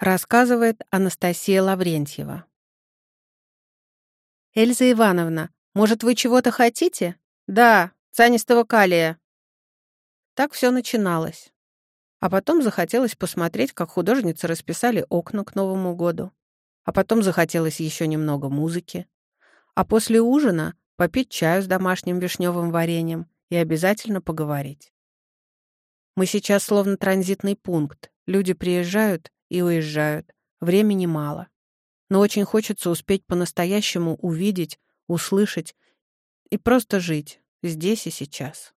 Рассказывает Анастасия Лаврентьева. «Эльза Ивановна, может, вы чего-то хотите?» «Да, цианистого калия». Так все начиналось. А потом захотелось посмотреть, как художницы расписали окна к Новому году. А потом захотелось еще немного музыки. А после ужина попить чаю с домашним вишневым вареньем и обязательно поговорить. Мы сейчас словно транзитный пункт. Люди приезжают и уезжают. Времени мало. Но очень хочется успеть по-настоящему увидеть, услышать и просто жить здесь и сейчас.